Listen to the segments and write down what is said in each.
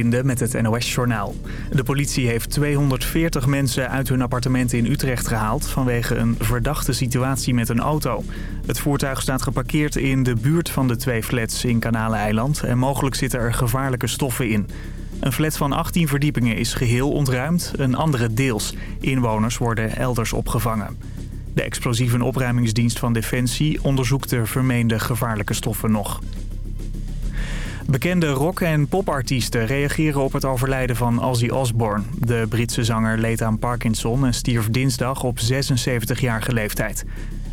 met het NOS-journaal. De politie heeft 240 mensen uit hun appartementen in Utrecht gehaald... vanwege een verdachte situatie met een auto. Het voertuig staat geparkeerd in de buurt van de twee flats in Kanaleiland... en mogelijk zitten er gevaarlijke stoffen in. Een flat van 18 verdiepingen is geheel ontruimd, een andere deels. Inwoners worden elders opgevangen. De explosieve opruimingsdienst van Defensie onderzoekt de vermeende gevaarlijke stoffen nog. Bekende rock- en popartiesten reageren op het overlijden van Ozzy Osbourne. De Britse zanger leed aan Parkinson en stierf dinsdag op 76-jarige leeftijd.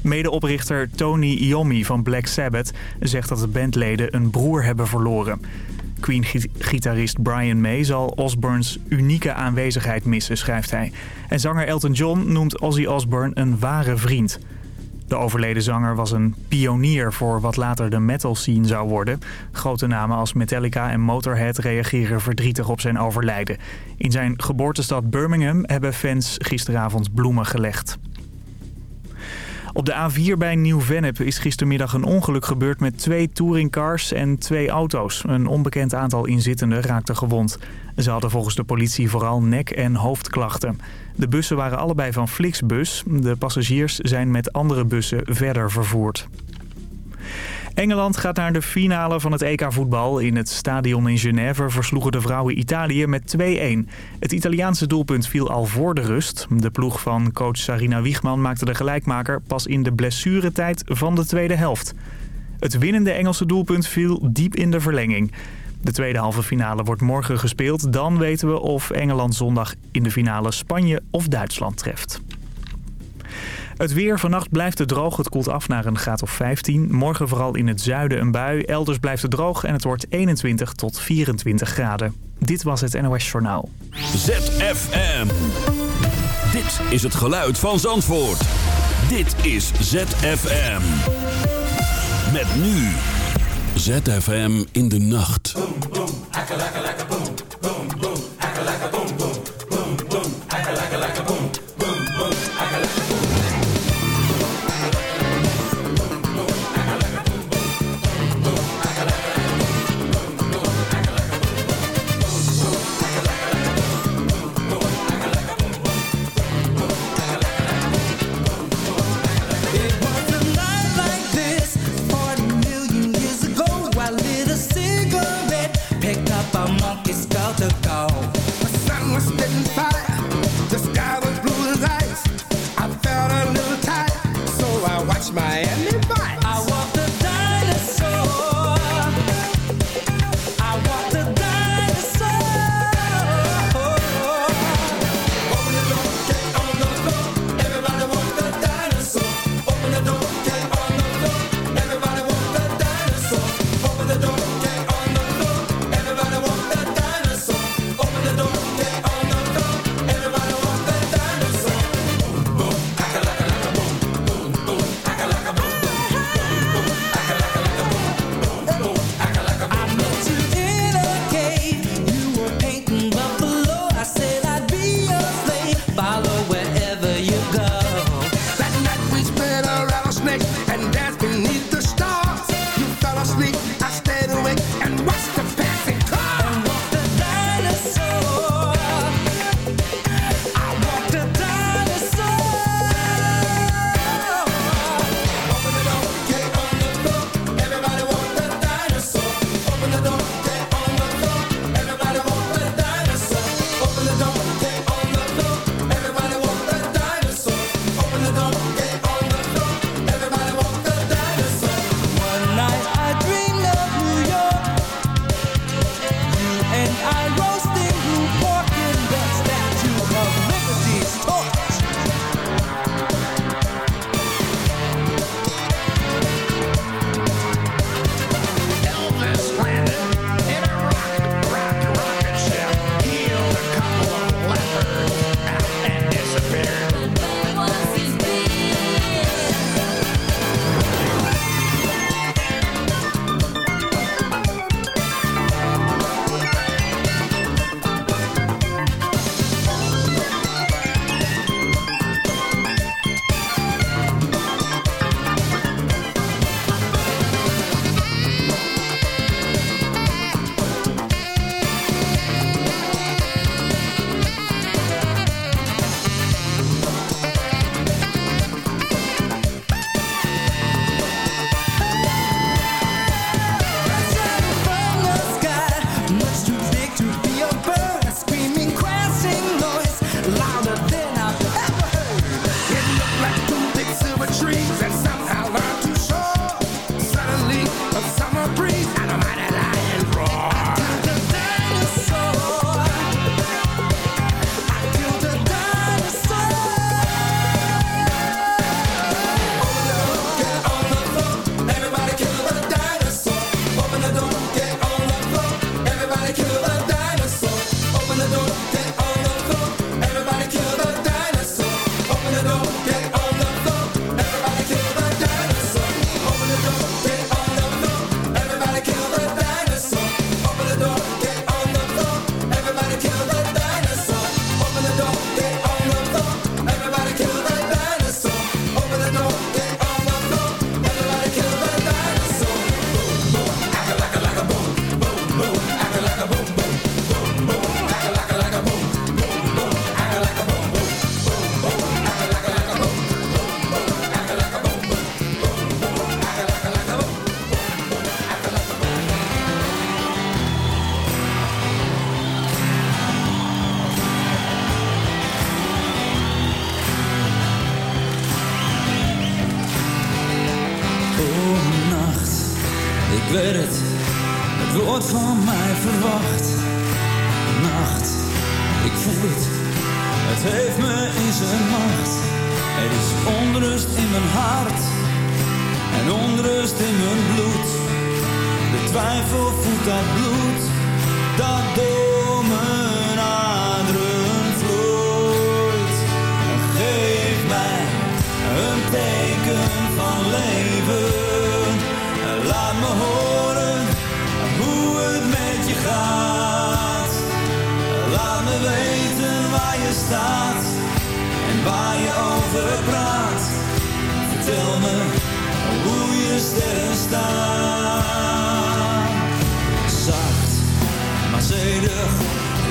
Medeoprichter Tony Iommi van Black Sabbath zegt dat de bandleden een broer hebben verloren. Queen-gitarist Brian May zal Osbournes unieke aanwezigheid missen, schrijft hij. En zanger Elton John noemt Ozzy Osbourne een ware vriend. De overleden zanger was een pionier voor wat later de metal scene zou worden. Grote namen als Metallica en Motorhead reageren verdrietig op zijn overlijden. In zijn geboortestad Birmingham hebben fans gisteravond bloemen gelegd. Op de A4 bij Nieuw-Vennep is gistermiddag een ongeluk gebeurd met twee touringcars en twee auto's. Een onbekend aantal inzittenden raakte gewond. Ze hadden volgens de politie vooral nek- en hoofdklachten. De bussen waren allebei van Flixbus. De passagiers zijn met andere bussen verder vervoerd. Engeland gaat naar de finale van het EK-voetbal. In het stadion in Genève versloegen de vrouwen Italië met 2-1. Het Italiaanse doelpunt viel al voor de rust. De ploeg van coach Sarina Wiegman maakte de gelijkmaker pas in de blessuretijd van de tweede helft. Het winnende Engelse doelpunt viel diep in de verlenging. De tweede halve finale wordt morgen gespeeld. Dan weten we of Engeland zondag in de finale Spanje of Duitsland treft. Het weer. Vannacht blijft het droog. Het koelt af naar een graad of 15. Morgen vooral in het zuiden een bui. Elders blijft het droog en het wordt 21 tot 24 graden. Dit was het NOS Journaal. ZFM. Dit is het geluid van Zandvoort. Dit is ZFM. Met nu. ZFM in de nacht. Boom, boom,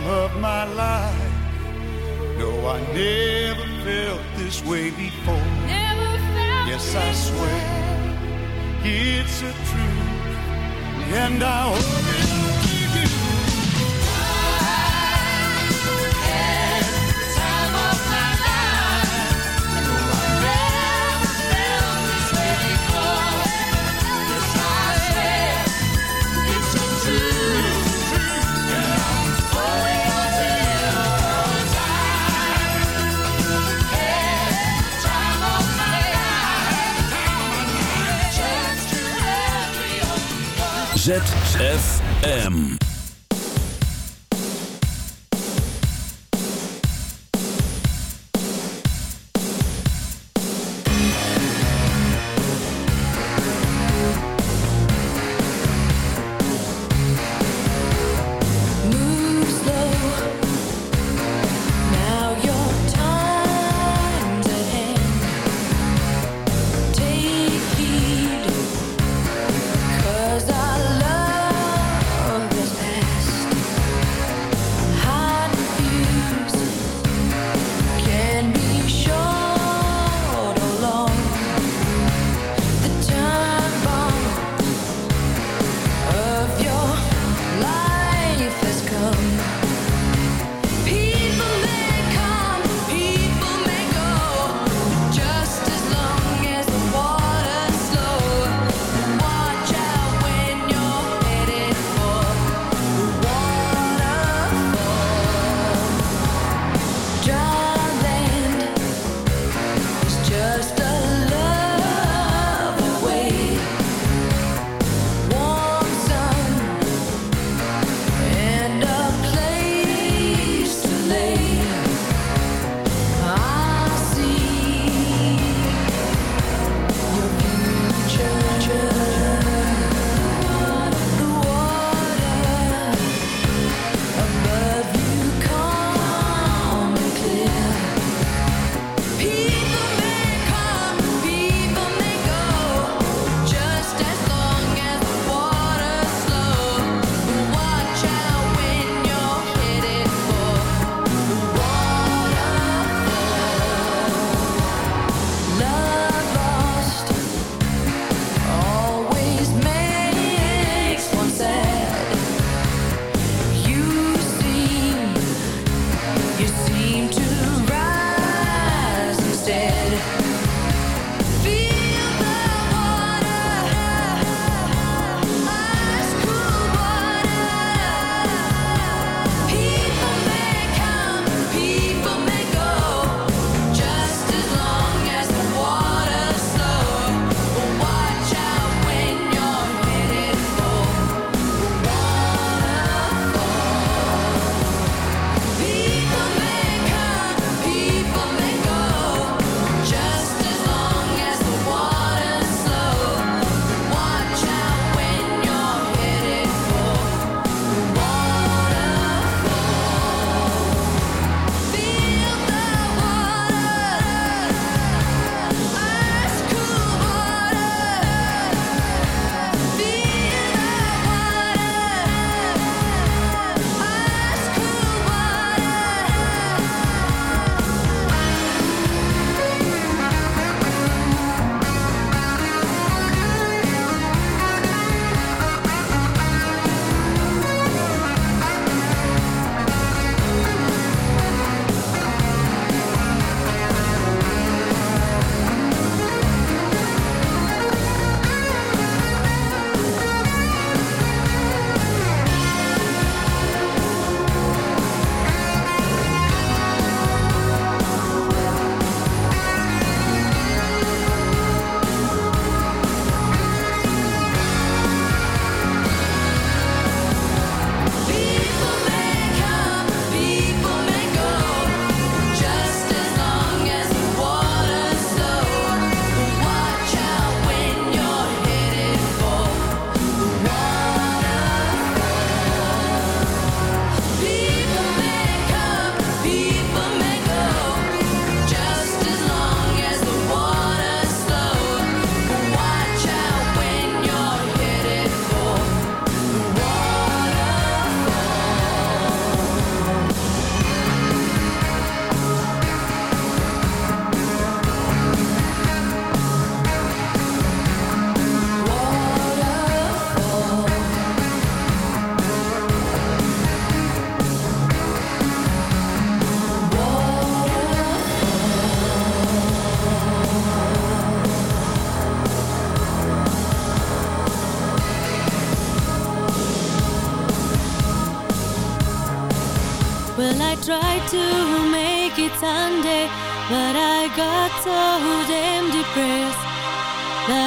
time of my life. No, I never felt this way before. Never felt yes, I swear it's a truth, and I hope it. ZFM.